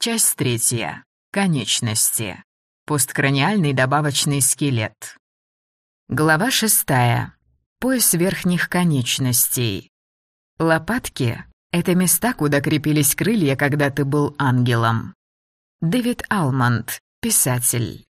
Часть третья. Конечности. Посткраниальный добавочный скелет. Глава шестая. Пояс верхних конечностей. Лопатки — это места, куда крепились крылья, когда ты был ангелом. Дэвид Алмонд, писатель.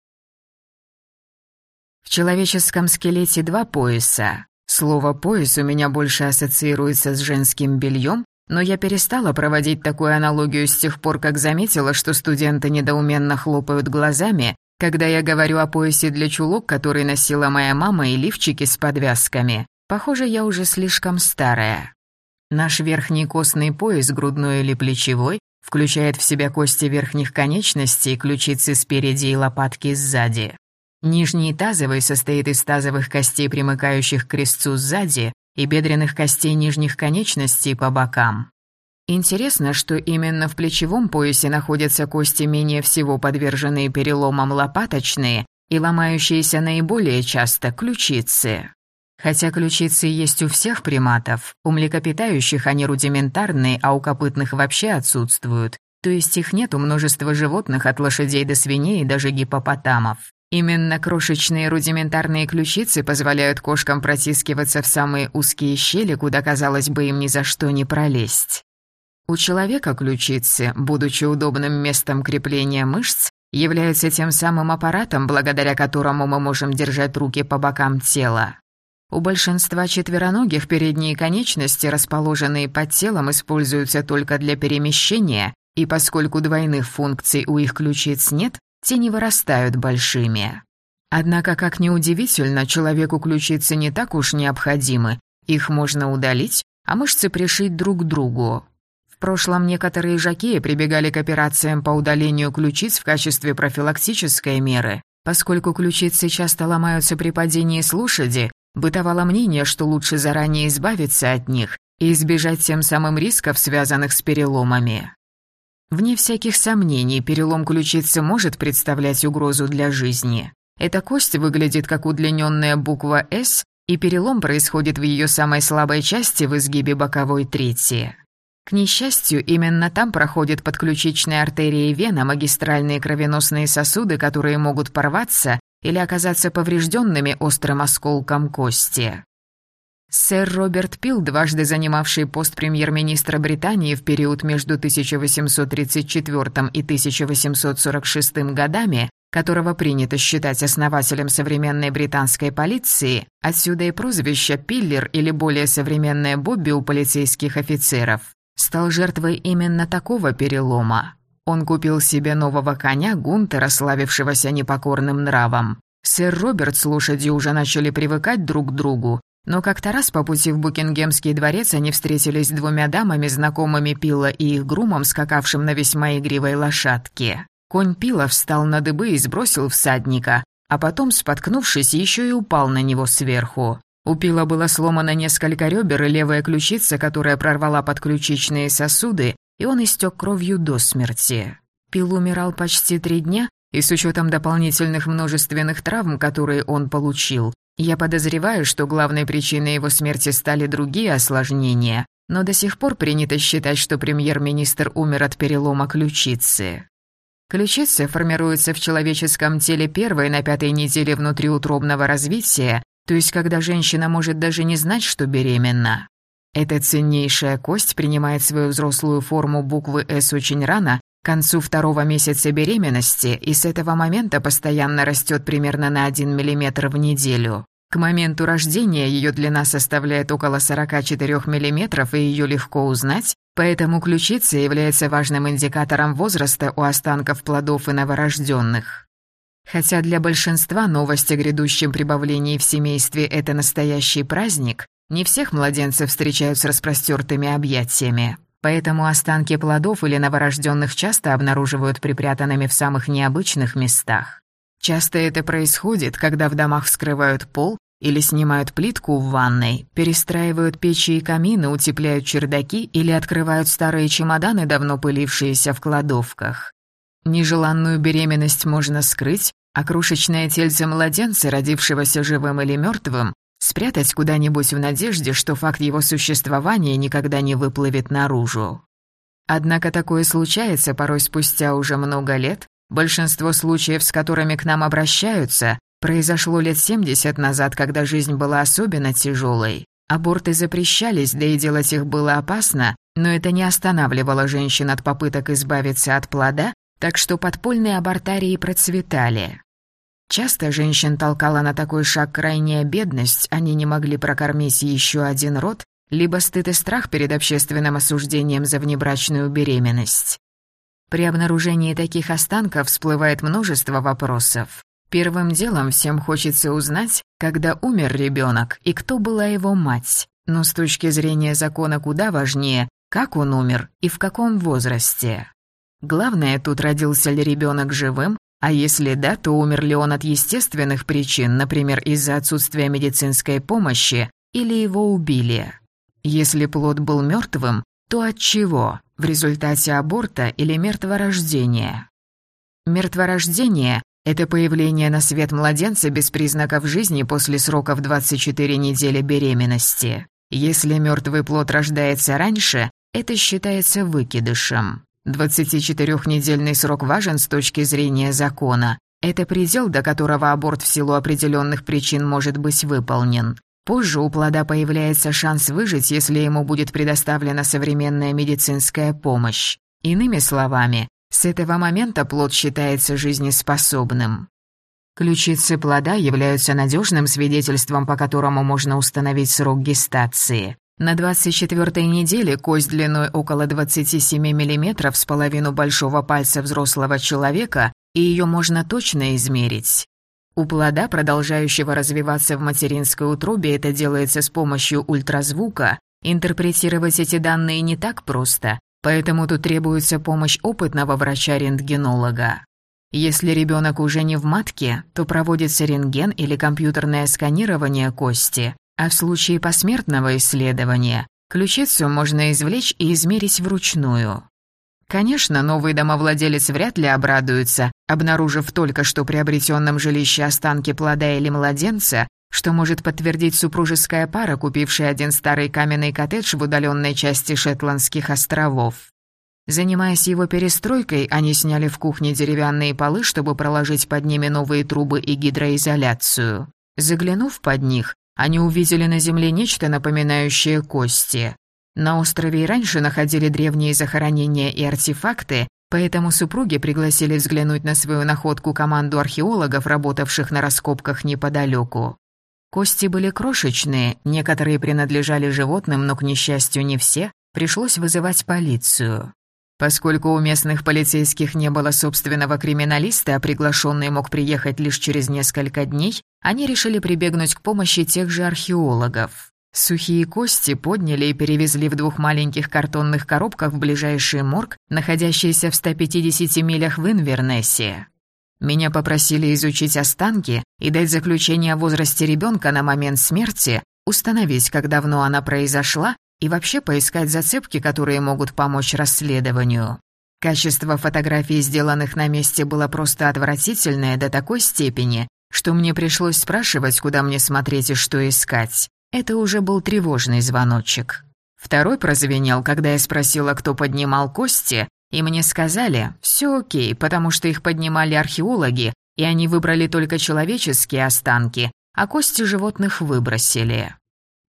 В человеческом скелете два пояса. Слово «пояс» у меня больше ассоциируется с женским бельем, но я перестала проводить такую аналогию с тех пор, как заметила, что студенты недоуменно хлопают глазами, когда я говорю о поясе для чулок, который носила моя мама, и лифчике с подвязками. Похоже, я уже слишком старая. Наш верхний костный пояс, грудной или плечевой, включает в себя кости верхних конечностей, ключицы спереди и лопатки сзади. Нижний тазовый состоит из тазовых костей, примыкающих к крестцу сзади, и бедренных костей нижних конечностей по бокам. Интересно, что именно в плечевом поясе находятся кости менее всего подверженные переломам лопаточные и ломающиеся наиболее часто ключицы. Хотя ключицы есть у всех приматов, у млекопитающих они рудиментарные, а у копытных вообще отсутствуют, то есть их нет у множества животных от лошадей до свиней и даже гипопотамов. Именно крошечные рудиментарные ключицы позволяют кошкам протискиваться в самые узкие щели, куда, казалось бы, им ни за что не пролезть. У человека ключицы, будучи удобным местом крепления мышц, являются тем самым аппаратом, благодаря которому мы можем держать руки по бокам тела. У большинства четвероногих передние конечности, расположенные под телом, используются только для перемещения, и поскольку двойных функций у их ключиц нет, те не вырастают большими. Однако, как ни удивительно, человеку ключицы не так уж необходимы, их можно удалить, а мышцы пришить друг к другу. В прошлом некоторые жакеи прибегали к операциям по удалению ключиц в качестве профилактической меры. Поскольку ключицы часто ломаются при падении с лошади, бытовало мнение, что лучше заранее избавиться от них и избежать тем самым рисков, связанных с переломами. Вне всяких сомнений, перелом ключицы может представлять угрозу для жизни. Эта кость выглядит как удлиненная буква «С», и перелом происходит в ее самой слабой части в изгибе боковой трети. К несчастью, именно там проходят подключичные артерии вена, магистральные кровеносные сосуды, которые могут порваться или оказаться поврежденными острым осколком кости. Сэр Роберт Пил, дважды занимавший пост премьер-министра Британии в период между 1834 и 1846 годами, которого принято считать основателем современной британской полиции, отсюда и прозвище «Пиллер» или более современное «Бобби» у полицейских офицеров, стал жертвой именно такого перелома. Он купил себе нового коня Гунтера, славившегося непокорным нравом. Сэр Роберт с лошадью уже начали привыкать друг к другу, но как-то раз по пути в Букингемский дворец они встретились с двумя дамами, знакомыми Пила и их грумом, скакавшим на весьма игривой лошадке. Конь Пила встал на дыбы и сбросил всадника, а потом, споткнувшись, еще и упал на него сверху. У Пила было сломано несколько ребер и левая ключица, которая прорвала подключичные сосуды, и он истек кровью до смерти. Пил умирал почти три дня, и с учетом дополнительных множественных травм, которые он получил, я подозреваю, что главной причиной его смерти стали другие осложнения, но до сих пор принято считать, что премьер-министр умер от перелома ключицы. Ключицы формируются в человеческом теле первой на пятой неделе внутриутробного развития, то есть когда женщина может даже не знать, что беременна. Эта ценнейшая кость принимает свою взрослую форму буквы «С» очень рано, к концу второго месяца беременности, и с этого момента постоянно растет примерно на 1 мм в неделю. К моменту рождения ее длина составляет около 44 мм, и ее легко узнать, поэтому ключица является важным индикатором возраста у останков плодов и новорожденных. Хотя для большинства новость о грядущем прибавлении в семействе – это настоящий праздник, не всех младенцев встречают с распростертыми объятиями. Поэтому останки плодов или новорожденных часто обнаруживают припрятанными в самых необычных местах. Часто это происходит, когда в домах вскрывают пол или снимают плитку в ванной, перестраивают печи и камины, утепляют чердаки или открывают старые чемоданы, давно пылившиеся в кладовках. Нежеланную беременность можно скрыть, а крошечное тельце младенца, родившегося живым или мертвым, спрятать куда-нибудь в надежде, что факт его существования никогда не выплывет наружу. Однако такое случается порой спустя уже много лет. Большинство случаев, с которыми к нам обращаются, произошло лет 70 назад, когда жизнь была особенно тяжелой. Аборты запрещались, да и делать их было опасно, но это не останавливало женщин от попыток избавиться от плода, так что подпольные абортарии процветали. Часто женщин толкала на такой шаг крайняя бедность, они не могли прокормить еще один род, либо стыд и страх перед общественным осуждением за внебрачную беременность. При обнаружении таких останков всплывает множество вопросов. Первым делом всем хочется узнать, когда умер ребенок и кто была его мать. Но с точки зрения закона куда важнее, как он умер и в каком возрасте. Главное, тут родился ли ребенок живым, а если да, то умер ли он от естественных причин, например, из-за отсутствия медицинской помощи, или его убили. Если плод был мертвым, то от чего? В результате аборта или мертворождения? Мертворождение – это появление на свет младенца без признаков жизни после срока в 24 недели беременности. Если мертвый плод рождается раньше, это считается выкидышем. 24-недельный срок важен с точки зрения закона. Это предел, до которого аборт в силу определенных причин может быть выполнен. Позже у плода появляется шанс выжить, если ему будет предоставлена современная медицинская помощь. Иными словами, с этого момента плод считается жизнеспособным. Ключицы плода являются надежным свидетельством, по которому можно установить срок гестации. На 24-й неделе кость длиной около 27 мм с половину большого пальца взрослого человека, и ее можно точно измерить. У плода, продолжающего развиваться в материнской утробе, это делается с помощью ультразвука. Интерпретировать эти данные не так просто, поэтому тут требуется помощь опытного врача-рентгенолога. Если ребенок уже не в матке, то проводится рентген или компьютерное сканирование кости, а в случае посмертного исследования ключицу можно извлечь и измерить вручную. Конечно, новый домовладелец вряд ли обрадуется, обнаружив только что приобретенном жилище останки плода или младенца, что может подтвердить супружеская пара, купившая один старый каменный коттедж в удаленной части Шетландских островов. Занимаясь его перестройкой, они сняли в кухне деревянные полы, чтобы проложить под ними новые трубы и гидроизоляцию. Заглянув под них, они увидели на земле нечто напоминающее кости. На острове и раньше находили древние захоронения и артефакты, поэтому супруги пригласили взглянуть на свою находку команду археологов, работавших на раскопках неподалеку. Кости были крошечные, некоторые принадлежали животным, но, к несчастью, не все, пришлось вызывать полицию. Поскольку у местных полицейских не было собственного криминалиста, а приглашенный мог приехать лишь через несколько дней, они решили прибегнуть к помощи тех же археологов. Сухие кости подняли и перевезли в двух маленьких картонных коробках в ближайший морг, находящийся в 150 милях в Инвернессе. Меня попросили изучить останки и дать заключение о возрасте ребенка на момент смерти, установить, как давно она произошла и вообще поискать зацепки, которые могут помочь расследованию. Качество фотографий, сделанных на месте, было просто отвратительное до такой степени, что мне пришлось спрашивать, куда мне смотреть и что искать. Это уже был тревожный звоночек. Второй прозвенел, когда я спросила, кто поднимал кости, и мне сказали, все окей, потому что их поднимали археологи, и они выбрали только человеческие останки, а кости животных выбросили.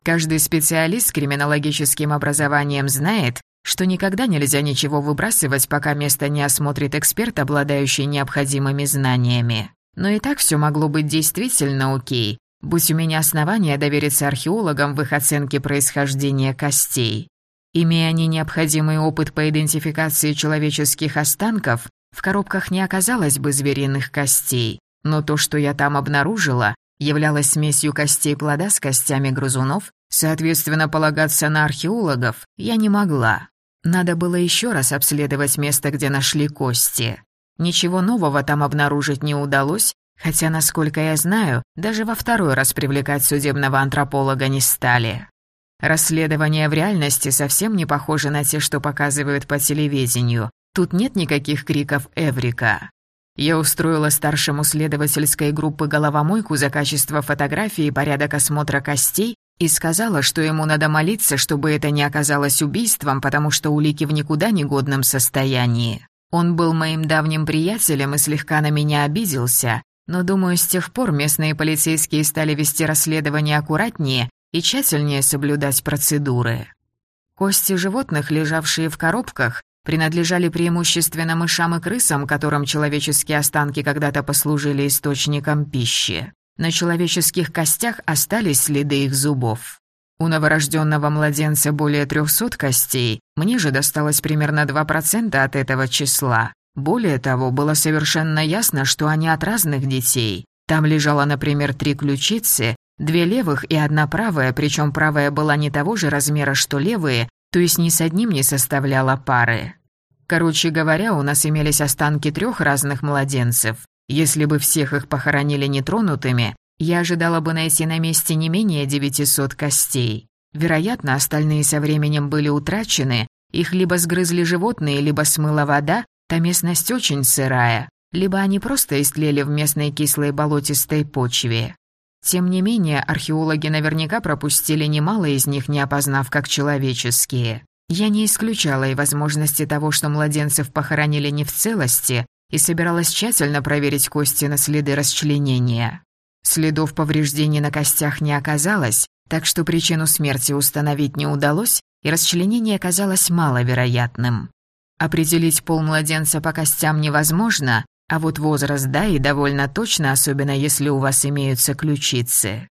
Каждый специалист с криминологическим образованием знает, что никогда нельзя ничего выбрасывать, пока место не осмотрит эксперт, обладающий необходимыми знаниями. Но и так все могло быть действительно окей, будь у меня основания довериться археологам в их оценке происхождения костей. Имея они необходимый опыт по идентификации человеческих останков, в коробках не оказалось бы звериных костей, но то, что я там обнаружила, являлось смесью костей плода с костями грызунов Соответственно, полагаться на археологов я не могла. Надо было еще раз обследовать место, где нашли кости. Ничего нового там обнаружить не удалось, хотя, насколько я знаю, даже во второй раз привлекать судебного антрополога не стали. Расследования в реальности совсем не похожи на те, что показывают по телевидению. Тут нет никаких криков «Эврика». Я устроила старшему следовательской группы головомойку за качество фотографии и порядок осмотра костей и сказала, что ему надо молиться, чтобы это не оказалось убийством, потому что улики в никуда негодном состоянии. Он был моим давним приятелем и слегка на меня обиделся, но, думаю, с тех пор местные полицейские стали вести расследование аккуратнее и тщательнее соблюдать процедуры. Кости животных, лежавшие в коробках, принадлежали преимущественно мышам и крысам, которым человеческие останки когда-то послужили источником пищи. На человеческих костях остались следы их зубов. У новорожденного младенца более 300 костей, мне же досталось примерно 2% от этого числа. Более того, было совершенно ясно, что они от разных детей. Там лежало, например, три ключицы, две левых и одна правая, причем правая была не того же размера, что левые, то есть ни с одним не составляла пары. Короче говоря, у нас имелись останки трех разных младенцев. Если бы всех их похоронили нетронутыми, я ожидала бы найти на месте не менее 900 костей. Вероятно, остальные со временем были утрачены, их либо сгрызли животные, либо смыла вода, та местность очень сырая, либо они просто истлели в местной кислой болотистой почве. Тем не менее, археологи наверняка пропустили немало из них, не опознав как человеческие. Я не исключала и возможности того, что младенцев похоронили не в целости, и собиралась тщательно проверить кости на следы расчленения. Следов повреждений на костях не оказалось, так что причину смерти установить не удалось, и расчленение казалось маловероятным. Определить пол младенца по костям невозможно, а вот возраст да и довольно точно, особенно если у вас имеются ключицы.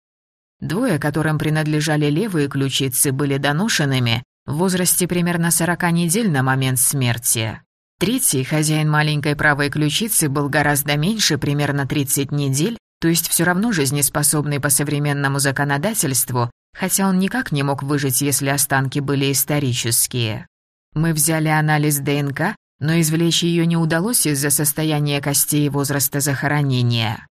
Двое, которым принадлежали левые ключицы, были доношенными в возрасте примерно 40 недель на момент смерти. Третий, хозяин маленькой правой ключицы, был гораздо меньше, примерно 30 недель, то есть все равно жизнеспособный по современному законодательству, хотя он никак не мог выжить, если останки были исторические. Мы взяли анализ ДНК, но извлечь ее не удалось из-за состояния костей и возраста захоронения.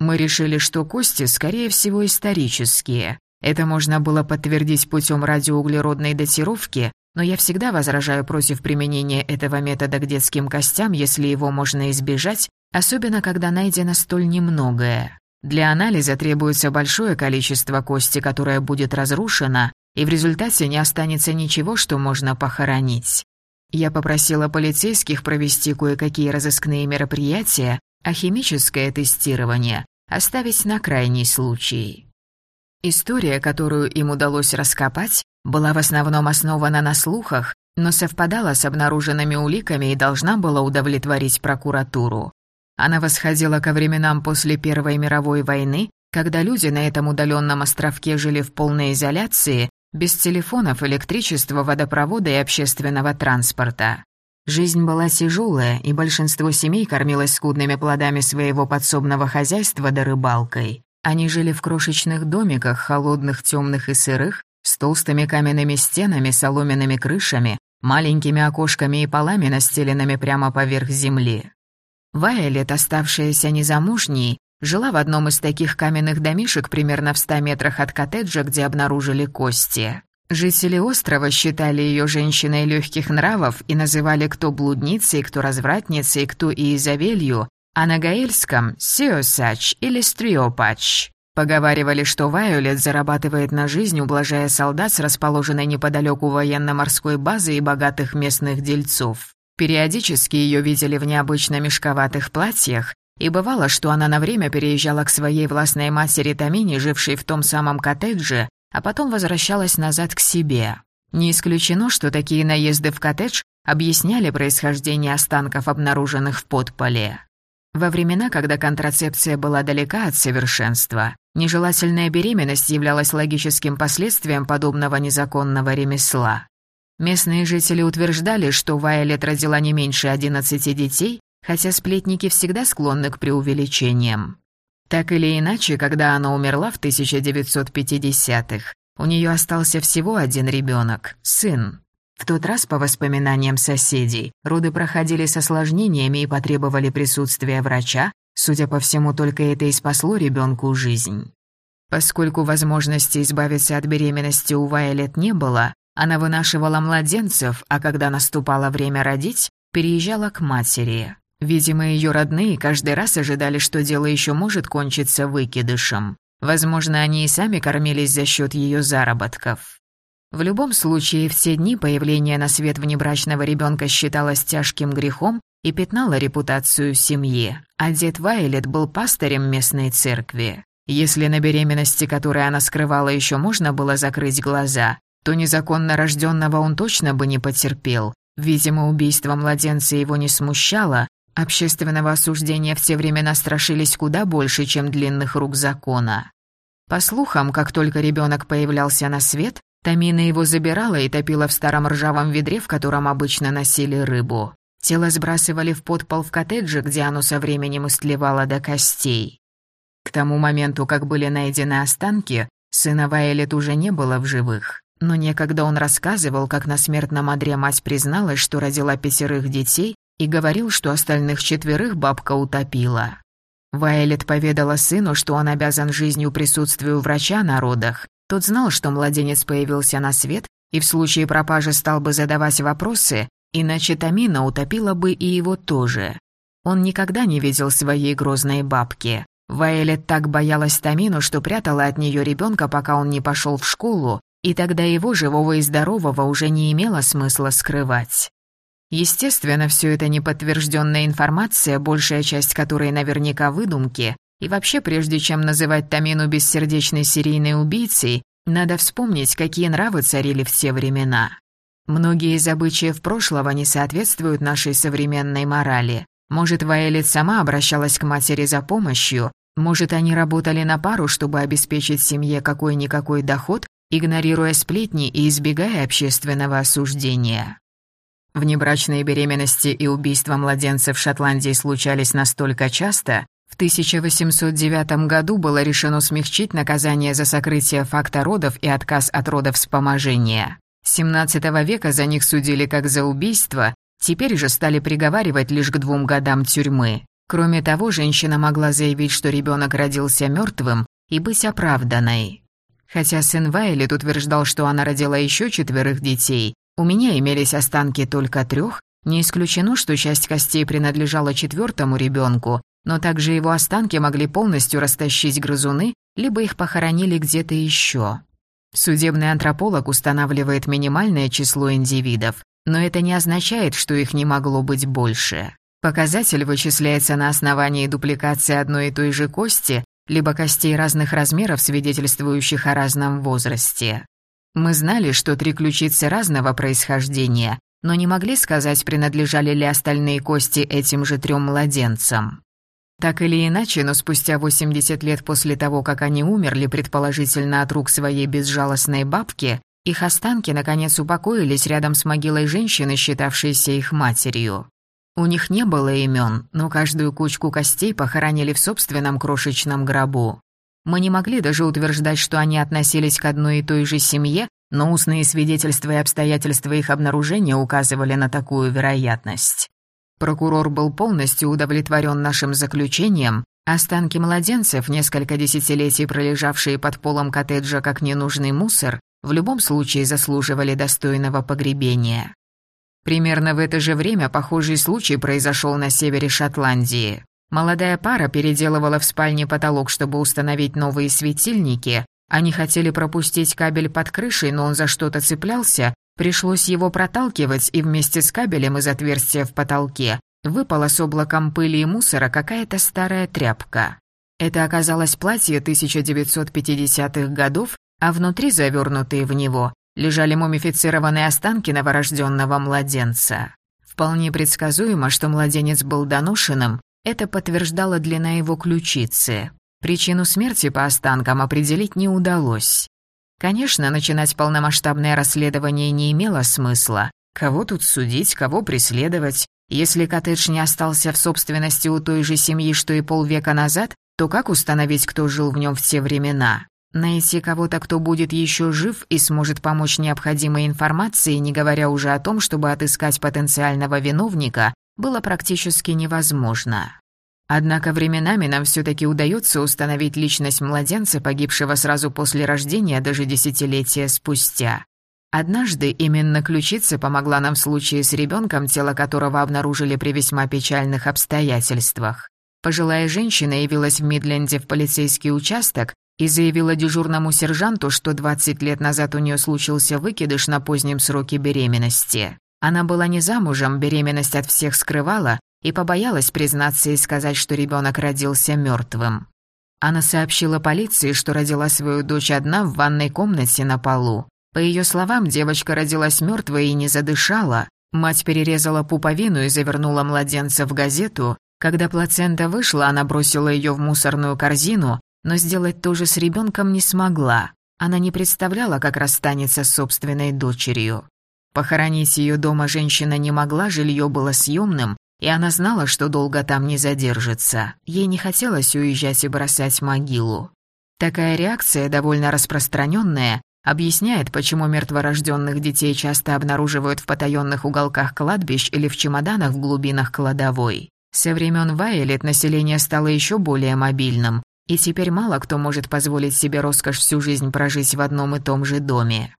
Мы решили, что кости, скорее всего, исторические. Это можно было подтвердить путем радиоуглеродной датировки, но я всегда возражаю против применения этого метода к детским костям, если его можно избежать, особенно когда найдено столь немногое. Для анализа требуется большое количество кости, которое будет разрушено, и в результате не останется ничего, что можно похоронить. Я попросила полицейских провести кое-какие разыскные мероприятия, а химическое тестирование оставить на крайний случай. История, которую им удалось раскопать, была в основном основана на слухах, но совпадала с обнаруженными уликами и должна была удовлетворить прокуратуру. Она восходила ко временам после Первой мировой войны, когда люди на этом удаленном островке жили в полной изоляции, без телефонов, электричества, водопровода и общественного транспорта. Жизнь была тяжелая, и большинство семей кормилось скудными плодами своего подсобного хозяйства да рыбалкой. Они жили в крошечных домиках, холодных, темных и сырых, с толстыми каменными стенами, соломенными крышами, маленькими окошками и полами, настеленными прямо поверх земли. Вайолет, оставшаяся незамужней, жила в одном из таких каменных домишек примерно в ста метрах от коттеджа, где обнаружили кости. Жители острова считали ее женщиной легких нравов и называли кто блудницей, кто развратницей, кто Иезавелью, а на гаэльском – Сиосач или Стриопач. Поговаривали, что Вайолет зарабатывает на жизнь, ублажая солдат с расположенной неподалеку военно-морской базы и богатых местных дельцов. Периодически ее видели в необычно мешковатых платьях, и бывало, что она на время переезжала к своей властной матери Тамине, жившей в том самом коттедже, а потом возвращалась назад к себе. Не исключено, что такие наезды в коттедж объясняли происхождение останков, обнаруженных в подполе. Во времена, когда контрацепция была далека от совершенства, нежелательная беременность являлась логическим последствием подобного незаконного ремесла. Местные жители утверждали, что Вайолет родила не меньше 11 детей, хотя сплетники всегда склонны к преувеличениям. Так или иначе, когда она умерла в 1950-х, у нее остался всего один ребенок, сын. В тот раз, по воспоминаниям соседей, роды проходили с осложнениями и потребовали присутствия врача, судя по всему, только это и спасло ребенку жизнь. Поскольку возможности избавиться от беременности у Вайолет не было, она вынашивала младенцев, а когда наступало время родить, переезжала к матери. Видимо, ее родные каждый раз ожидали, что дело еще может кончиться выкидышем. Возможно, они и сами кормились за счет ее заработков. В любом случае, все дни появления на свет внебрачного ребенка считалось тяжким грехом и пятнало репутацию семьи, а дед Вайлет был пастырем местной церкви. Если на беременности, которую она скрывала, еще можно было закрыть глаза, то незаконно рожденного он точно бы не потерпел. Видимо, убийство младенца его не смущало, общественного осуждения в те времена страшились куда больше, чем длинных рук закона. По слухам, как только ребенок появлялся на свет, Тамина его забирала и топила в старом ржавом ведре, в котором обычно носили рыбу. Тело сбрасывали в подпол в коттедже, где оно со временем истлевало до костей. К тому моменту, как были найдены останки, сына Вайлет уже не было в живых. Но некогда он рассказывал, как на смертном одре мать призналась, что родила пятерых детей, и говорил, что остальных четверых бабка утопила. Вайлет поведала сыну, что он обязан жизнью присутствию врача на родах. Тот знал, что младенец появился на свет, и в случае пропажи стал бы задавать вопросы, иначе Тамина утопила бы и его тоже. Он никогда не видел своей грозной бабки. Вайлет так боялась Тамину, что прятала от нее ребенка, пока он не пошел в школу, и тогда его живого и здорового уже не имело смысла скрывать. Естественно, все это неподтвержденная информация, большая часть которой наверняка выдумки, и вообще, прежде чем называть Тамину бессердечной серийной убийцей, надо вспомнить, какие нравы царили в те времена. Многие из обычаев прошлого не соответствуют нашей современной морали. Может, Ваэлит сама обращалась к матери за помощью, может, они работали на пару, чтобы обеспечить семье какой-никакой доход, игнорируя сплетни и избегая общественного осуждения. Внебрачные беременности и убийства младенцев в Шотландии случались настолько часто, в 1809 году было решено смягчить наказание за сокрытие факта родов и отказ от родов вспоможения. С 17 века за них судили как за убийство, теперь же стали приговаривать лишь к двум годам тюрьмы. Кроме того, женщина могла заявить, что ребенок родился мертвым, и быть оправданной. Хотя сын Вайлет утверждал, что она родила еще четверых детей, у меня имелись останки только трех, не исключено, что часть костей принадлежала четвертому ребенку, но также его останки могли полностью растащить грызуны, либо их похоронили где-то еще. Судебный антрополог устанавливает минимальное число индивидов, но это не означает, что их не могло быть больше. Показатель вычисляется на основании дупликации одной и той же кости, либо костей разных размеров, свидетельствующих о разном возрасте. Мы знали, что три ключицы разного происхождения, но не могли сказать, принадлежали ли остальные кости этим же трем младенцам. Так или иначе, но спустя 80 лет после того, как они умерли, предположительно от рук своей безжалостной бабки, их останки, наконец, упокоились рядом с могилой женщины, считавшейся их матерью. У них не было имен, но каждую кучку костей похоронили в собственном крошечном гробу. Мы не могли даже утверждать, что они относились к одной и той же семье, но устные свидетельства и обстоятельства их обнаружения указывали на такую вероятность. Прокурор был полностью удовлетворен нашим заключением. Останки младенцев, несколько десятилетий пролежавшие под полом коттеджа как ненужный мусор, в любом случае заслуживали достойного погребения. Примерно в это же время похожий случай произошел на севере Шотландии. Молодая пара переделывала в спальне потолок, чтобы установить новые светильники. Они хотели пропустить кабель под крышей, но он за что-то цеплялся. Пришлось его проталкивать, и вместе с кабелем из отверстия в потолке выпала с облаком пыли и мусора какая-то старая тряпка. Это оказалось платье 1950-х годов, а внутри, завернутые в него, лежали мумифицированные останки новорожденного младенца. Вполне предсказуемо, что младенец был доношенным, это подтверждала длина его ключицы. Причину смерти по останкам определить не удалось. Конечно, начинать полномасштабное расследование не имело смысла. Кого тут судить, кого преследовать? Если коттедж не остался в собственности у той же семьи, что и полвека назад, то как установить, кто жил в нем в те времена? Найти кого-то, кто будет еще жив и сможет помочь необходимой информацией, не говоря уже о том, чтобы отыскать потенциального виновника, было практически невозможно. Однако временами нам все-таки удается установить личность младенца, погибшего сразу после рождения, даже десятилетия спустя. Однажды именно ключица помогла нам в случае с ребенком, тело которого обнаружили при весьма печальных обстоятельствах. Пожилая женщина явилась в Мидленде в полицейский участок, и заявила дежурному сержанту, что 20 лет назад у нее случился выкидыш на позднем сроке беременности. Она была не замужем, беременность от всех скрывала и побоялась признаться и сказать, что ребенок родился мертвым. Она сообщила полиции, что родила свою дочь одна в ванной комнате на полу. По ее словам, девочка родилась мертвой и не задышала. Мать перерезала пуповину и завернула младенца в газету. Когда плацента вышла, она бросила ее в мусорную корзину, но сделать то же с ребенком не смогла. Она не представляла, как расстанется с собственной дочерью. Похоронить ее дома женщина не могла, жилье было съемным, и она знала, что долго там не задержится. Ей не хотелось уезжать и бросать могилу. Такая реакция, довольно распространенная, объясняет, почему мертворожденных детей часто обнаруживают в потаенных уголках кладбищ или в чемоданах в глубинах кладовой. Со времен Вайолет население стало еще более мобильным, и теперь мало кто может позволить себе роскошь всю жизнь прожить в одном и том же доме.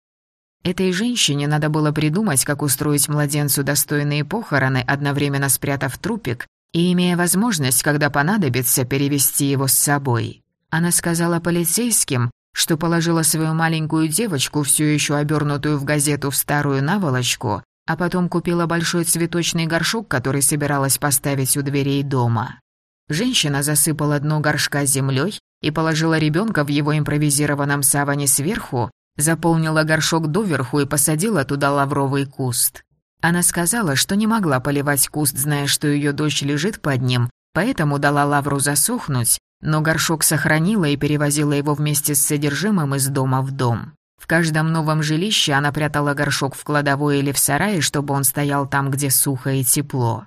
Этой женщине надо было придумать, как устроить младенцу достойные похороны, одновременно спрятав трупик и имея возможность, когда понадобится, перевести его с собой. Она сказала полицейским, что положила свою маленькую девочку, все еще обернутую в газету, в старую наволочку, а потом купила большой цветочный горшок, который собиралась поставить у дверей дома. Женщина засыпала дно горшка землей и положила ребенка в его импровизированном саване сверху, заполнила горшок доверху и посадила туда лавровый куст. Она сказала, что не могла поливать куст, зная, что ее дочь лежит под ним, поэтому дала лавру засохнуть, но горшок сохранила и перевозила его вместе с содержимым из дома в дом. В каждом новом жилище она прятала горшок в кладовой или в сарае, чтобы он стоял там, где сухо и тепло.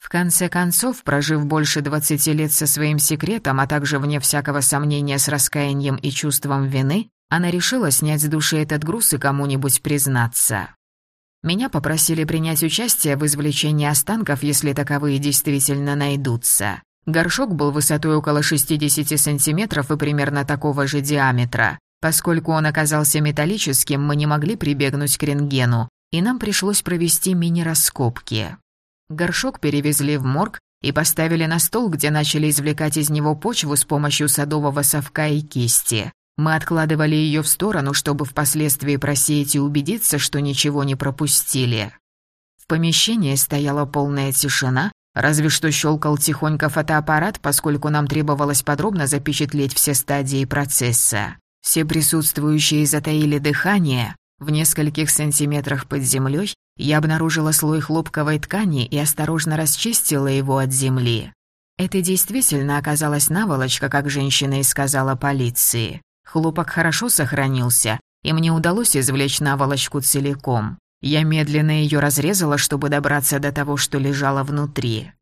В конце концов, прожив больше 20 лет со своим секретом, а также вне всякого сомнения с раскаянием и чувством вины, она решила снять с души этот груз и кому-нибудь признаться. Меня попросили принять участие в извлечении останков, если таковые действительно найдутся. Горшок был высотой около 60 сантиметров и примерно такого же диаметра. Поскольку он оказался металлическим, мы не могли прибегнуть к рентгену, и нам пришлось провести мини-раскопки. Горшок перевезли в морг и поставили на стол, где начали извлекать из него почву с помощью садового совка и кисти. Мы откладывали ее в сторону, чтобы впоследствии просеять и убедиться, что ничего не пропустили. В помещении стояла полная тишина, разве что щелкал тихонько фотоаппарат, поскольку нам требовалось подробно запечатлеть все стадии процесса. Все присутствующие затаили дыхание. В нескольких сантиметрах под землей я обнаружила слой хлопковой ткани и осторожно расчистила его от земли. Это действительно оказалась наволочка, как женщина и сказала полиции. Хлопок хорошо сохранился, и мне удалось извлечь наволочку целиком. Я медленно ее разрезала, чтобы добраться до того, что лежало внутри.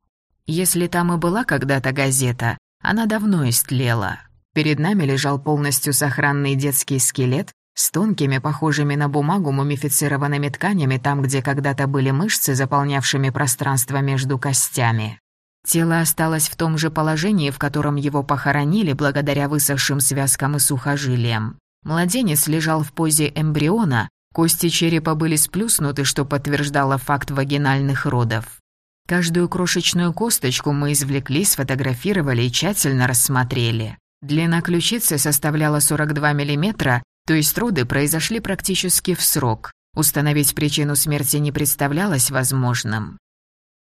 Если там и была когда-то газета, она давно истлела. Перед нами лежал полностью сохранный детский скелет, с тонкими, похожими на бумагу мумифицированными тканями там, где когда-то были мышцы, заполнявшими пространство между костями. Тело осталось в том же положении, в котором его похоронили благодаря высохшим связкам и сухожилиям. Младенец лежал в позе эмбриона, кости черепа были сплюснуты, что подтверждало факт вагинальных родов. Каждую крошечную косточку мы извлекли, сфотографировали и тщательно рассмотрели. Длина ключицы составляла 42 мм, то есть роды произошли практически в срок. Установить причину смерти не представлялось возможным.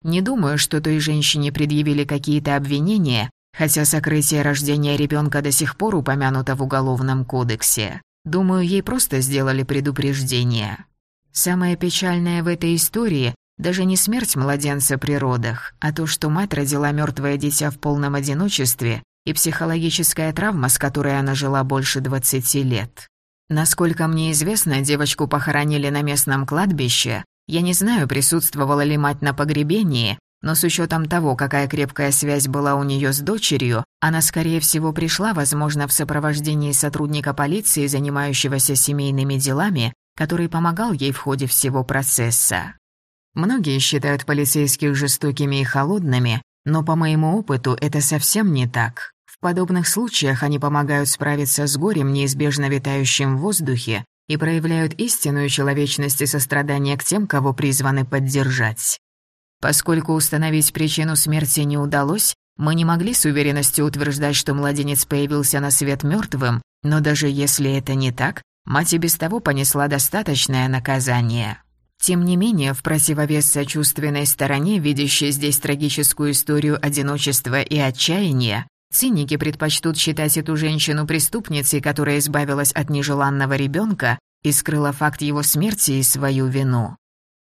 Не думаю, что той женщине предъявили какие-то обвинения, хотя сокрытие рождения ребенка до сих пор упомянуто в Уголовном кодексе. Думаю, ей просто сделали предупреждение. Самое печальное в этой истории даже не смерть младенца при родах, а то, что мать родила мертвое дитя в полном одиночестве и психологическая травма, с которой она жила больше 20 лет. Насколько мне известно, девочку похоронили на местном кладбище. Я не знаю, присутствовала ли мать на погребении, но с учетом того, какая крепкая связь была у нее с дочерью, она, скорее всего, пришла, возможно, в сопровождении сотрудника полиции, занимающегося семейными делами, который помогал ей в ходе всего процесса. Многие считают полицейских жестокими и холодными, но по моему опыту это совсем не так. Подобных случаях они помогают справиться с горем, неизбежно витающим в воздухе, и проявляют истинную человечность и сострадание к тем, кого призваны поддержать. Поскольку установить причину смерти не удалось, Мы не могли с уверенностью утверждать, что младенец появился на свет мертвым, но даже если это не так, мать и без того понесла достаточное наказание. Тем не менее, в противовес сочувственной стороне, видящей здесь трагическую историю одиночества и отчаяния, циники предпочтут считать эту женщину преступницей, которая избавилась от нежеланного ребенка и скрыла факт его смерти и свою вину.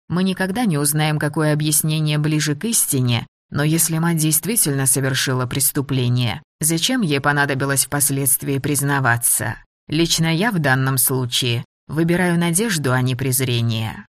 Мы никогда не узнаем, какое объяснение ближе к истине, но если мать действительно совершила преступление, зачем ей понадобилось впоследствии признаваться? Лично я в данном случае выбираю надежду, а не презрение.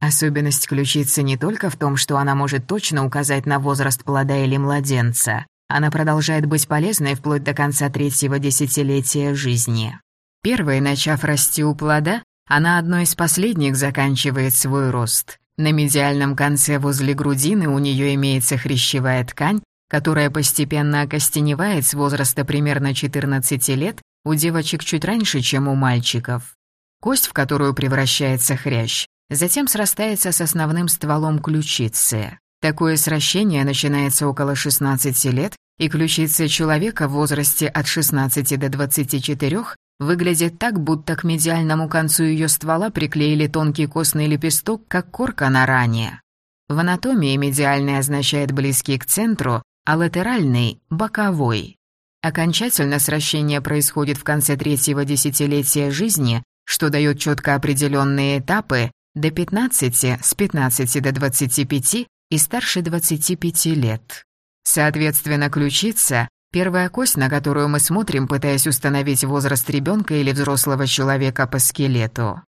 Особенность ключицы не только в том, что она может точно указать на возраст плода или младенца. Она продолжает быть полезной вплоть до конца третьего десятилетия жизни. Первой, начав расти у плода, она одной из последних заканчивает свой рост. На медиальном конце возле грудины у нее имеется хрящевая ткань, которая постепенно окостеневает с возраста примерно 14 лет, у девочек чуть раньше, чем у мальчиков. Кость, в которую превращается хрящ, затем срастается с основным стволом ключицы. Такое сращение начинается около 16 лет, и ключица человека в возрасте от 16 до 24 Выглядит так, будто к медиальному концу ее ствола приклеили тонкий костный лепесток, как корка на ране. В анатомии медиальный означает близкий к центру, а латеральный – боковой. Окончательно сращение происходит в конце третьего десятилетия жизни, что дает четко определенные этапы до 15, с 15 до 25 и старше 25 лет. Соответственно, ключица Первая кость, на которую мы смотрим, пытаясь установить возраст ребенка или взрослого человека по скелету.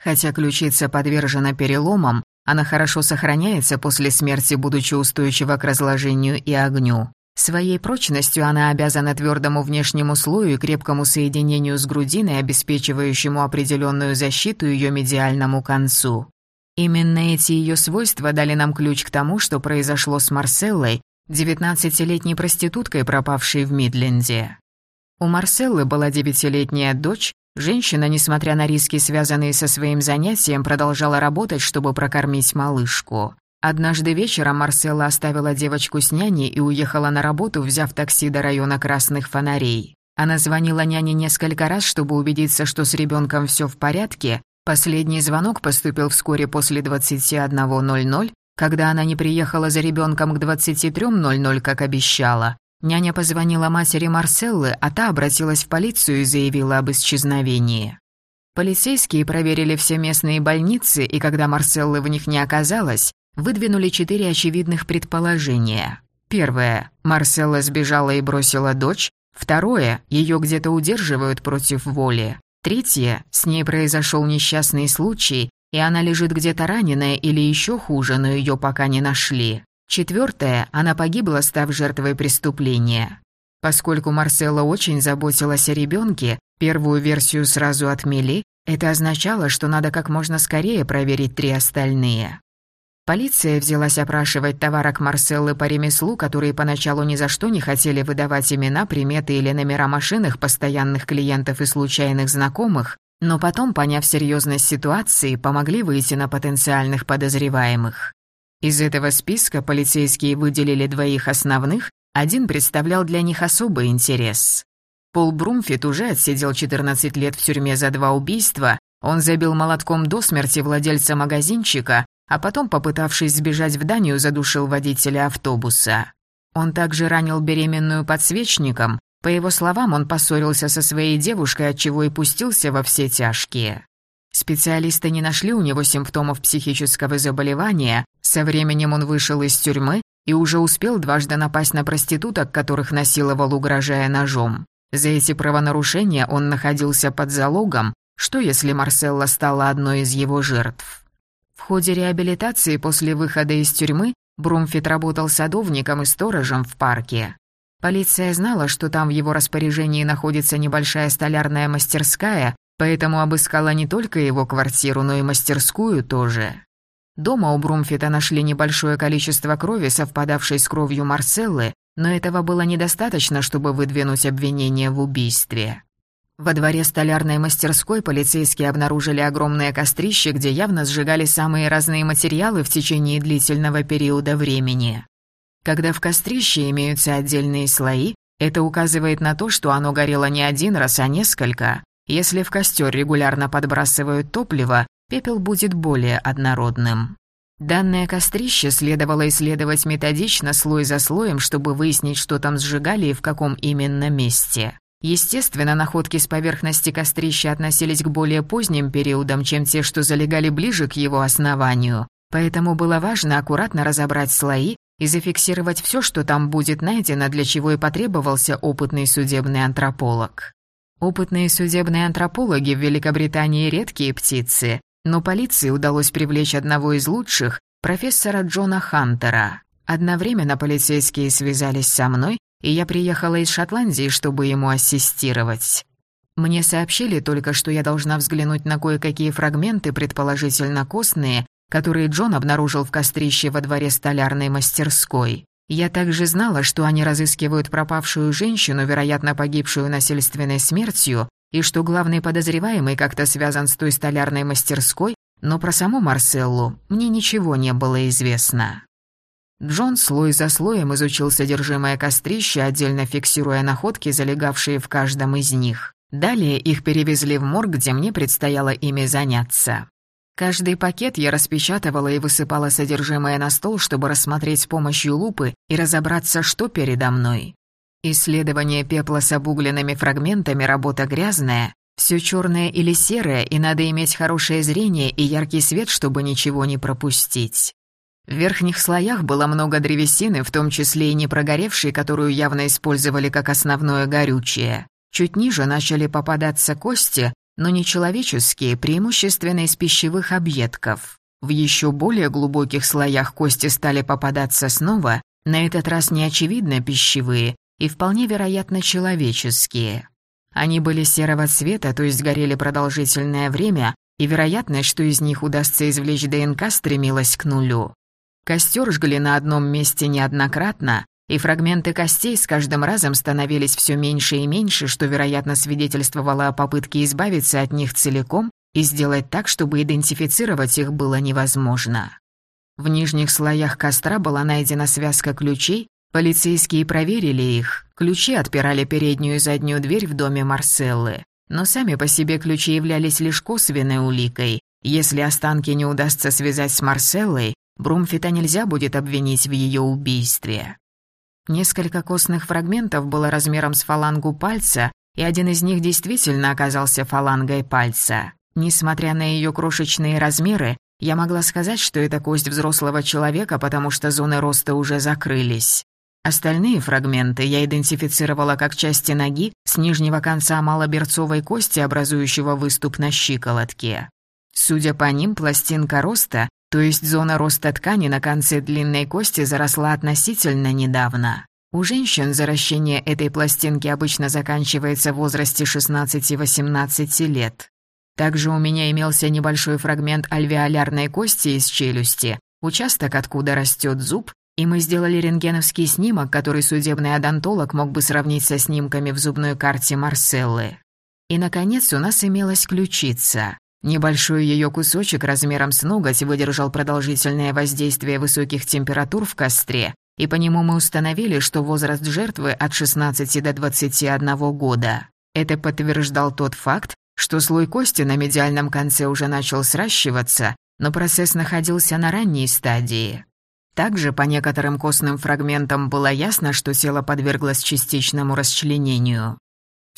Хотя ключица подвержена переломам, она хорошо сохраняется после смерти, будучи устойчива к разложению и огню. Своей прочностью она обязана твердому внешнему слою и крепкому соединению с грудиной, обеспечивающему определенную защиту ее медиальному концу. Именно эти ее свойства дали нам ключ к тому, что произошло с Марселлой, девятнадцатилетней проституткой, пропавшей в Мидленде. У Марселлы была девятилетняя дочь, женщина, несмотря на риски, связанные со своим занятием, продолжала работать, чтобы прокормить малышку. Однажды вечером Марселла оставила девочку с няней и уехала на работу, взяв такси до района красных фонарей. Она звонила няне несколько раз, чтобы убедиться, что с ребенком все в порядке. Последний звонок поступил вскоре после 21.00, когда она не приехала за ребенком к 23.00, как обещала, няня позвонила матери Марселлы, а та обратилась в полицию и заявила об исчезновении. Полицейские проверили все местные больницы, и когда Марселлы в них не оказалось, выдвинули четыре очевидных предположения. Первое. Марселла сбежала и бросила дочь. Второе. Ее где-то удерживают против воли. Третье. С ней произошел несчастный случай, и она лежит где-то раненая или еще хуже, но ее пока не нашли. Четвертое, она погибла, став жертвой преступления. Поскольку Марселла очень заботилась о ребенке, первую версию сразу отмели, это означало, что надо как можно скорее проверить три остальные. Полиция взялась опрашивать товарок Марселлы по ремеслу, которые поначалу ни за что не хотели выдавать имена, приметы или номера машин их постоянных клиентов и случайных знакомых, но потом, поняв серьезность ситуации, помогли выйти на потенциальных подозреваемых. Из этого списка полицейские выделили двоих основных, один представлял для них особый интерес. Пол Брумфит уже отсидел 14 лет в тюрьме за два убийства, он забил молотком до смерти владельца магазинчика, а потом, попытавшись сбежать в Данию, задушил водителя автобуса. Он также ранил беременную подсвечником, по его словам, он поссорился со своей девушкой, отчего и пустился во все тяжкие. Специалисты не нашли у него симптомов психического заболевания, со временем он вышел из тюрьмы и уже успел дважды напасть на проституток, которых насиловал, угрожая ножом. За эти правонарушения он находился под залогом, что если Марселла стала одной из его жертв. В ходе реабилитации после выхода из тюрьмы Брумфит работал садовником и сторожем в парке. Полиция знала, что там в его распоряжении находится небольшая столярная мастерская, поэтому обыскала не только его квартиру, но и мастерскую тоже. Дома у Брумфита нашли небольшое количество крови, совпадавшей с кровью Марселлы, но этого было недостаточно, чтобы выдвинуть обвинение в убийстве. Во дворе столярной мастерской полицейские обнаружили огромное кострище, где явно сжигали самые разные материалы в течение длительного периода времени. Когда в кострище имеются отдельные слои, это указывает на то, что оно горело не один раз, а несколько. Если в костер регулярно подбрасывают топливо, пепел будет более однородным. Данное кострище следовало исследовать методично, слой за слоем, чтобы выяснить, что там сжигали и в каком именно месте. Естественно, находки с поверхности кострища относились к более поздним периодам, чем те, что залегали ближе к его основанию. Поэтому было важно аккуратно разобрать слои и зафиксировать все, что там будет найдено, для чего и потребовался опытный судебный антрополог. Опытные судебные антропологи в Великобритании редкие птицы, но полиции удалось привлечь одного из лучших, профессора Джона Хантера. Одновременно полицейские связались со мной и я приехала из Шотландии, чтобы ему ассистировать. Мне сообщили только, что я должна взглянуть на кое-какие фрагменты, предположительно костные, которые Джон обнаружил в кострище во дворе столярной мастерской. Я также знала, что они разыскивают пропавшую женщину, вероятно, погибшую насильственной смертью, и что главный подозреваемый как-то связан с той столярной мастерской, но про саму Марселлу мне ничего не было известно. Джон слой за слоем изучил содержимое кострища, отдельно фиксируя находки, залегавшие в каждом из них. Далее их перевезли в морг, где мне предстояло ими заняться. Каждый пакет я распечатывала и высыпала содержимое на стол, чтобы рассмотреть с помощью лупы и разобраться, что передо мной. Исследование пепла с обугленными фрагментами – работа грязная, все черное или серое, и надо иметь хорошее зрение и яркий свет, чтобы ничего не пропустить. В верхних слоях было много древесины, в том числе и не прогоревшей, которую явно использовали как основное горючее. Чуть ниже начали попадаться кости, но не человеческие, преимущественно из пищевых объедков. В еще более глубоких слоях кости стали попадаться снова, на этот раз неочевидно пищевые и вполне вероятно человеческие. Они были серого цвета, то есть горели продолжительное время, и вероятность, что из них удастся извлечь ДНК, стремилась к нулю. Костер жгли на одном месте неоднократно, и фрагменты костей с каждым разом становились все меньше и меньше, что, вероятно, свидетельствовало о попытке избавиться от них целиком и сделать так, чтобы идентифицировать их было невозможно. В нижних слоях костра была найдена связка ключей, полицейские проверили их, ключи отпирали переднюю и заднюю дверь в доме Марселлы. Но сами по себе ключи являлись лишь косвенной уликой. Если останки не удастся связать с Марселлой, Брумфита нельзя будет обвинить в ее убийстве. Несколько костных фрагментов было размером с фалангу пальца, и один из них действительно оказался фалангой пальца. Несмотря на ее крошечные размеры, я могла сказать, что это кость взрослого человека, потому что зоны роста уже закрылись. Остальные фрагменты я идентифицировала как части ноги с нижнего конца малоберцовой кости, образующего выступ на щиколотке. Судя по ним, пластинка роста то есть зона роста ткани на конце длинной кости заросла относительно недавно. У женщин заращение этой пластинки обычно заканчивается в возрасте 16-18 лет. Также у меня имелся небольшой фрагмент альвеолярной кости из челюсти, участок, откуда растет зуб, и мы сделали рентгеновский снимок, который судебный одонтолог мог бы сравнить со снимками в зубной карте Марселлы. И, наконец, у нас имелась ключица. Небольшой ее кусочек размером с ноготь выдержал продолжительное воздействие высоких температур в костре, и по нему мы установили, что возраст жертвы от 16 до 21 года. Это подтверждал тот факт, что слой кости на медиальном конце уже начал сращиваться, но процесс находился на ранней стадии. Также по некоторым костным фрагментам было ясно, что тело подверглось частичному расчленению.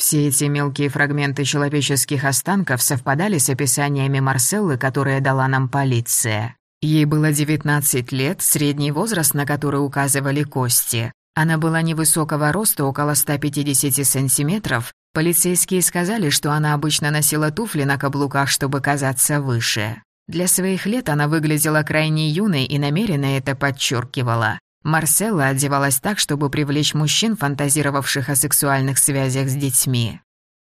Все эти мелкие фрагменты человеческих останков совпадали с описаниями Марселлы, которые дала нам полиция. Ей было 19 лет, средний возраст, на который указывали кости. Она была невысокого роста, около 150 сантиметров. Полицейские сказали, что она обычно носила туфли на каблуках, чтобы казаться выше. Для своих лет она выглядела крайне юной и намеренно это подчеркивала. Марселла одевалась так, чтобы привлечь мужчин, фантазировавших о сексуальных связях с детьми.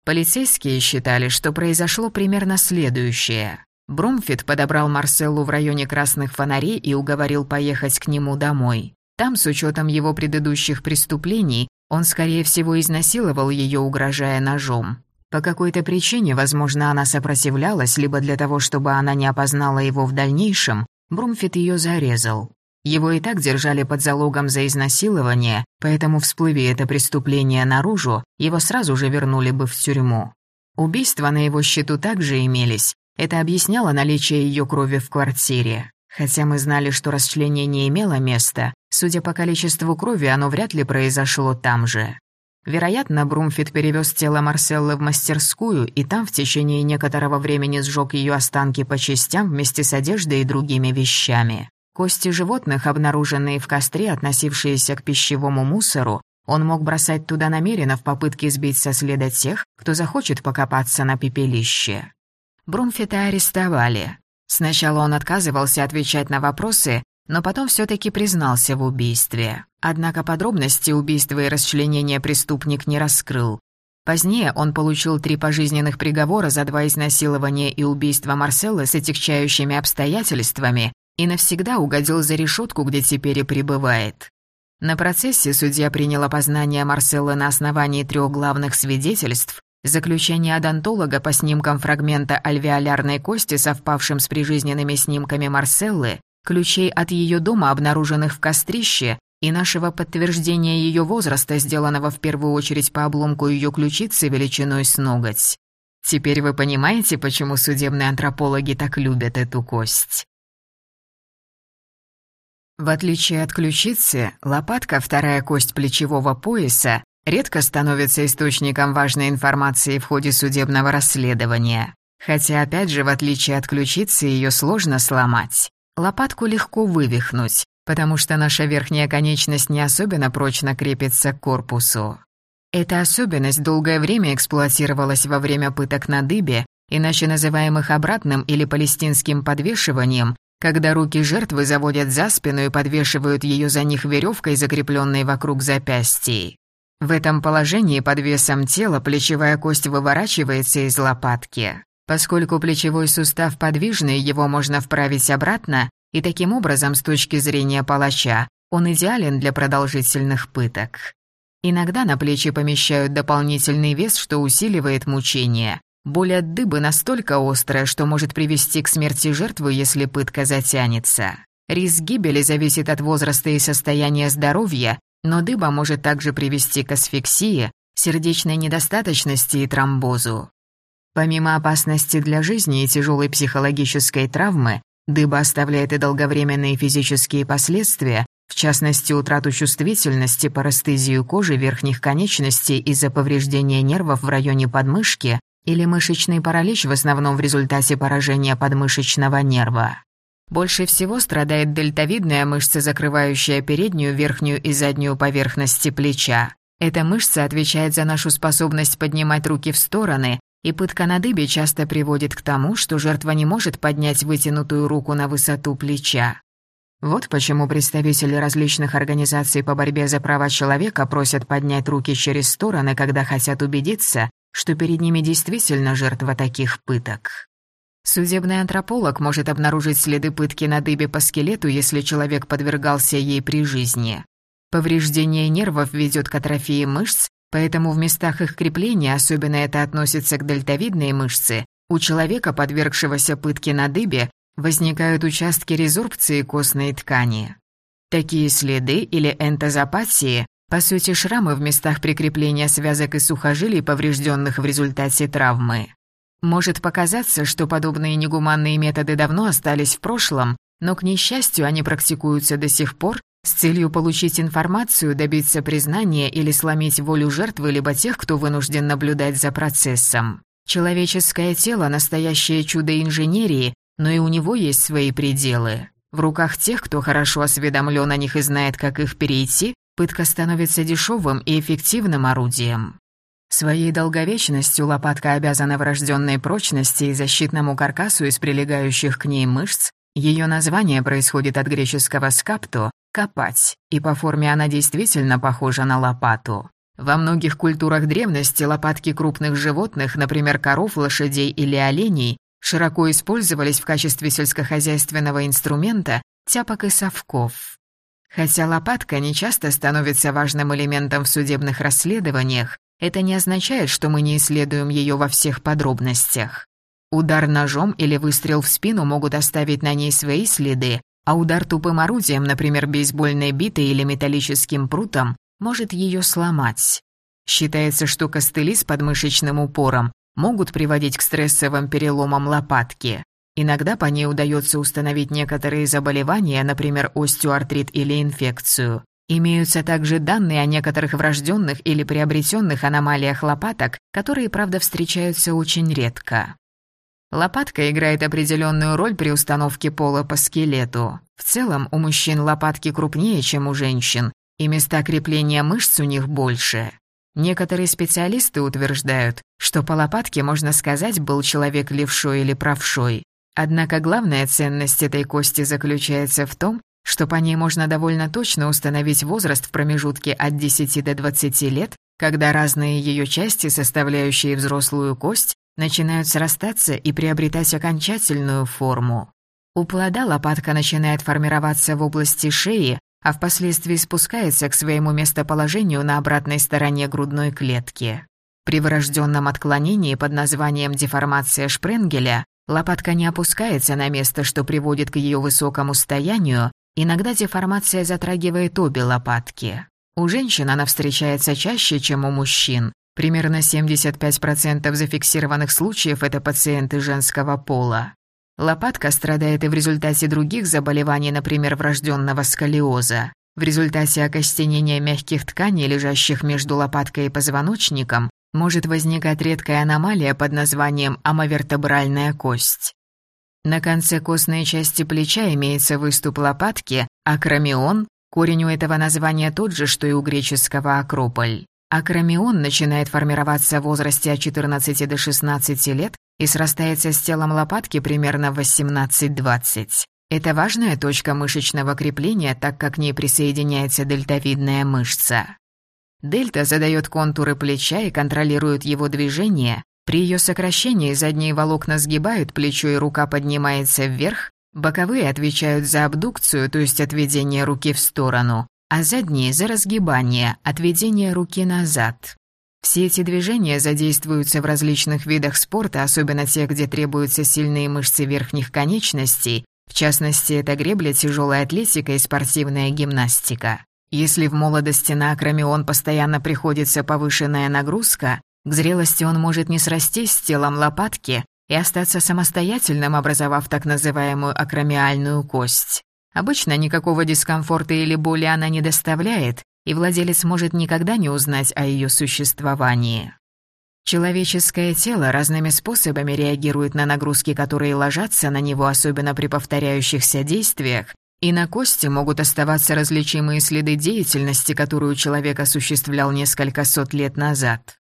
Полицейские считали, что произошло примерно следующее. Брумфит подобрал Марселлу в районе красных фонарей и уговорил поехать к нему домой. Там, с учетом его предыдущих преступлений, он, скорее всего, изнасиловал ее, угрожая ножом. По какой-то причине, возможно, она сопротивлялась, либо для того, чтобы она не опознала его в дальнейшем, Брумфит ее зарезал. Его и так держали под залогом за изнасилование, поэтому всплыви это преступление наружу, его сразу же вернули бы в тюрьму. Убийства на его счету также имелись. Это объясняло наличие ее крови в квартире. Хотя мы знали, что расчленение имело место, судя по количеству крови, оно вряд ли произошло там же. Вероятно, Брумфит перевез тело Марселлы в мастерскую и там в течение некоторого времени сжег ее останки по частям вместе с одеждой и другими вещами. Кости животных, обнаруженные в костре, относившиеся к пищевому мусору, он мог бросать туда намеренно в попытке сбить со следа тех, кто захочет покопаться на пепелище. Брумфита арестовали. Сначала он отказывался отвечать на вопросы, но потом все таки признался в убийстве. Однако подробности убийства и расчленения преступник не раскрыл. Позднее он получил три пожизненных приговора за два изнасилования и убийства Марселла с отягчающими обстоятельствами, и навсегда угодил за решетку, где теперь и пребывает. На процессе судья принял опознание Марселла на основании трех главных свидетельств, заключение адонтолога по снимкам фрагмента альвеолярной кости, совпавшим с прижизненными снимками Марселлы, ключей от ее дома, обнаруженных в кострище, и нашего подтверждения ее возраста, сделанного в первую очередь по обломку ее ключицы величиной с ноготь. Теперь вы понимаете, почему судебные антропологи так любят эту кость. В отличие от ключицы, лопатка, вторая кость плечевого пояса, редко становится источником важной информации в ходе судебного расследования. Хотя, опять же, в отличие от ключицы, ее сложно сломать. Лопатку легко вывихнуть, потому что наша верхняя конечность не особенно прочно крепится к корпусу. Эта особенность долгое время эксплуатировалась во время пыток на дыбе, иначе называемых обратным или палестинским подвешиванием, когда руки жертвы заводят за спину и подвешивают ее за них веревкой, закрепленной вокруг запястья. В этом положении под весом тела плечевая кость выворачивается из лопатки. Поскольку плечевой сустав подвижный, его можно вправить обратно, и таким образом, с точки зрения палача, он идеален для продолжительных пыток. Иногда на плечи помещают дополнительный вес, что усиливает мучение, Боль от дыбы настолько острая, что может привести к смерти жертвы, если пытка затянется. Риск гибели зависит от возраста и состояния здоровья, но дыба может также привести к асфиксии, сердечной недостаточности и тромбозу. Помимо опасности для жизни и тяжелой психологической травмы, дыба оставляет и долговременные физические последствия, в частности, утрату чувствительности, парастезию кожи верхних конечностей из-за повреждения нервов в районе подмышки, или мышечный паралич в основном в результате поражения подмышечного нерва. Больше всего страдает дельтовидная мышца, закрывающая переднюю, верхнюю и заднюю поверхности плеча. Эта мышца отвечает за нашу способность поднимать руки в стороны, и пытка на дыбе часто приводит к тому, что жертва не может поднять вытянутую руку на высоту плеча. Вот почему представители различных организаций по борьбе за права человека просят поднять руки через стороны, когда хотят убедиться, что перед ними действительно жертва таких пыток. Судебный антрополог может обнаружить следы пытки на дыбе по скелету, если человек подвергался ей при жизни. Повреждение нервов ведет к атрофии мышц, поэтому в местах их крепления, особенно это относится к дельтовидной мышце, у человека, подвергшегося пытке на дыбе, возникают участки резорбции костной ткани. Такие следы или энтозапатии по сути, шрамы в местах прикрепления связок и сухожилий, поврежденных в результате травмы. Может показаться, что подобные негуманные методы давно остались в прошлом, но, к несчастью, они практикуются до сих пор с целью получить информацию, добиться признания или сломить волю жертвы либо тех, кто вынужден наблюдать за процессом. Человеческое тело – настоящее чудо инженерии, но и у него есть свои пределы. В руках тех, кто хорошо осведомлен о них и знает, как их перейти, пытка становится дешевым и эффективным орудием. Своей долговечностью лопатка обязана врожденной прочности и защитному каркасу из прилегающих к ней мышц. Ее название происходит от греческого «скапто» — «копать», и по форме она действительно похожа на лопату. Во многих культурах древности лопатки крупных животных, например, коров, лошадей или оленей, широко использовались в качестве сельскохозяйственного инструмента, тяпок и совков. Хотя лопатка не часто становится важным элементом в судебных расследованиях, это не означает, что мы не исследуем ее во всех подробностях. Удар ножом или выстрел в спину могут оставить на ней свои следы, а удар тупым орудием, например, бейсбольной битой или металлическим прутом, может ее сломать. Считается, что костыли с подмышечным упором могут приводить к стрессовым переломам лопатки. Иногда по ней удается установить некоторые заболевания, например, остеоартрит или инфекцию. Имеются также данные о некоторых врожденных или приобретенных аномалиях лопаток, которые, правда, встречаются очень редко. Лопатка играет определенную роль при установке пола по скелету. В целом, у мужчин лопатки крупнее, чем у женщин, и места крепления мышц у них больше. Некоторые специалисты утверждают, что по лопатке, можно сказать, был человек левшой или правшой. Однако главная ценность этой кости заключается в том, что по ней можно довольно точно установить возраст в промежутке от 10 до 20 лет, когда разные ее части, составляющие взрослую кость, начинают срастаться и приобретать окончательную форму. У плода лопатка начинает формироваться в области шеи, а впоследствии спускается к своему местоположению на обратной стороне грудной клетки. При врожденном отклонении под названием деформация Шпренгеля лопатка не опускается на место, что приводит к ее высокому стоянию, иногда деформация затрагивает обе лопатки. У женщин она встречается чаще, чем у мужчин, Примерно 75% зафиксированных случаев – это пациенты женского пола. Лопатка страдает и в результате других заболеваний, например, врожденного сколиоза. В результате окостенения мягких тканей, лежащих между лопаткой и позвоночником, может возникать редкая аномалия под названием амовертебральная кость. На конце костной части плеча имеется выступ лопатки, акромион, корень у этого названия тот же, что и у греческого акрополь. Акромион начинает формироваться в возрасте от 14 до 16 лет и срастается с телом лопатки примерно в 18-20. Это важная точка мышечного крепления, так как к ней присоединяется дельтовидная мышца. Дельта задает контуры плеча и контролирует его движение. При ее сокращении задние волокна сгибают плечо и рука поднимается вверх, боковые отвечают за абдукцию, то есть отведение руки в сторону, а задние за разгибание, отведение руки назад. Все эти движения задействуются в различных видах спорта, особенно тех, где требуются сильные мышцы верхних конечностей, в частности, это гребля, тяжелая атлетика и спортивная гимнастика. Если в молодости на акромион постоянно приходится повышенная нагрузка, к зрелости он может не срастись с телом лопатки и остаться самостоятельным, образовав так называемую акромиальную кость. Обычно никакого дискомфорта или боли она не доставляет, и владелец может никогда не узнать о ее существовании. Человеческое тело разными способами реагирует на нагрузки, которые ложатся на него, особенно при повторяющихся действиях, и на кости могут оставаться различимые следы деятельности, которую человек осуществлял несколько сот лет назад.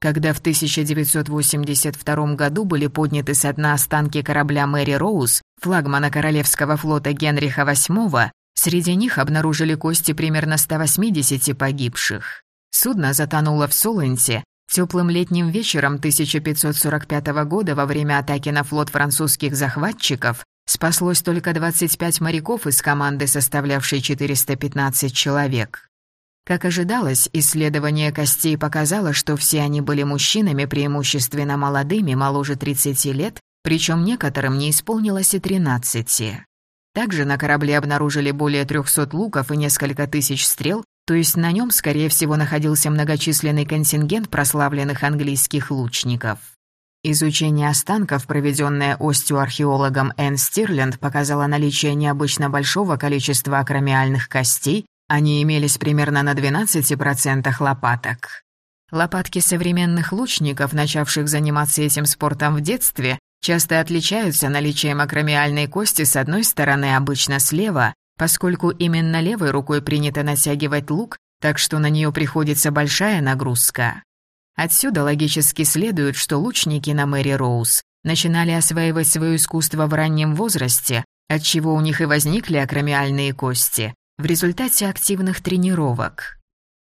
Когда в 1982 году были подняты со дна останки корабля «Мэри Роуз», флагмана Королевского флота Генриха VIII, среди них обнаружили кости примерно 180 погибших. Судно затонуло в Соленте теплым летним вечером 1545 года во время атаки на флот французских захватчиков спаслось только 25 моряков из команды, составлявшей 415 человек. Как ожидалось, исследование костей показало, что все они были мужчинами, преимущественно молодыми, моложе 30 лет, причем некоторым не исполнилось и 13. Также на корабле обнаружили более 300 луков и несколько тысяч стрел, то есть на нем, скорее всего, находился многочисленный контингент прославленных английских лучников. Изучение останков, проведенное остеоархеологом Энн Стирленд, показало наличие необычно большого количества акромиальных костей, они имелись примерно на 12% лопаток. Лопатки современных лучников, начавших заниматься этим спортом в детстве, часто отличаются наличием акромиальной кости с одной стороны, обычно слева, поскольку именно левой рукой принято натягивать лук, так что на нее приходится большая нагрузка. Отсюда логически следует, что лучники на Мэри Роуз начинали осваивать свое искусство в раннем возрасте, отчего у них и возникли акромиальные кости, в результате активных тренировок.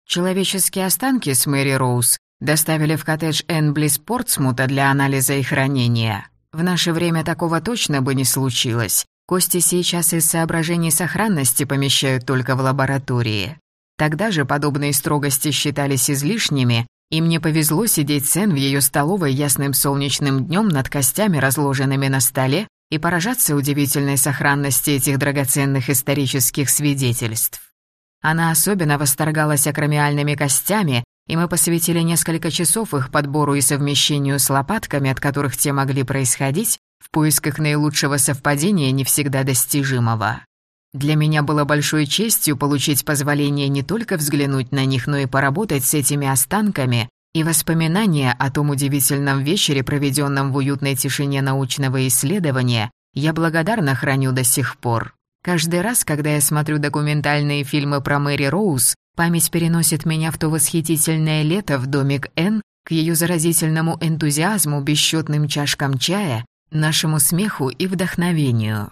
Человеческие останки с Мэри Роуз доставили в коттедж Энбли Спортсмута для анализа их ранения. В наше время такого точно бы не случилось. Кости сейчас из соображений сохранности помещают только в лаборатории. Тогда же подобные строгости считались излишними, и мне повезло сидеть Сен в ее столовой ясным солнечным днем над костями, разложенными на столе, и поражаться удивительной сохранности этих драгоценных исторических свидетельств. Она особенно восторгалась акромиальными костями, и мы посвятили несколько часов их подбору и совмещению с лопатками, от которых те могли происходить, в поисках наилучшего совпадения, не всегда достижимого. Для меня было большой честью получить позволение не только взглянуть на них, но и поработать с этими останками, и воспоминания о том удивительном вечере, проведенном в уютной тишине научного исследования, я благодарно храню до сих пор. Каждый раз, когда я смотрю документальные фильмы про Мэри Роуз, память переносит меня в то восхитительное лето в домик Н, к ее заразительному энтузиазму, бесчетным чашкам чая, нашему смеху и вдохновению.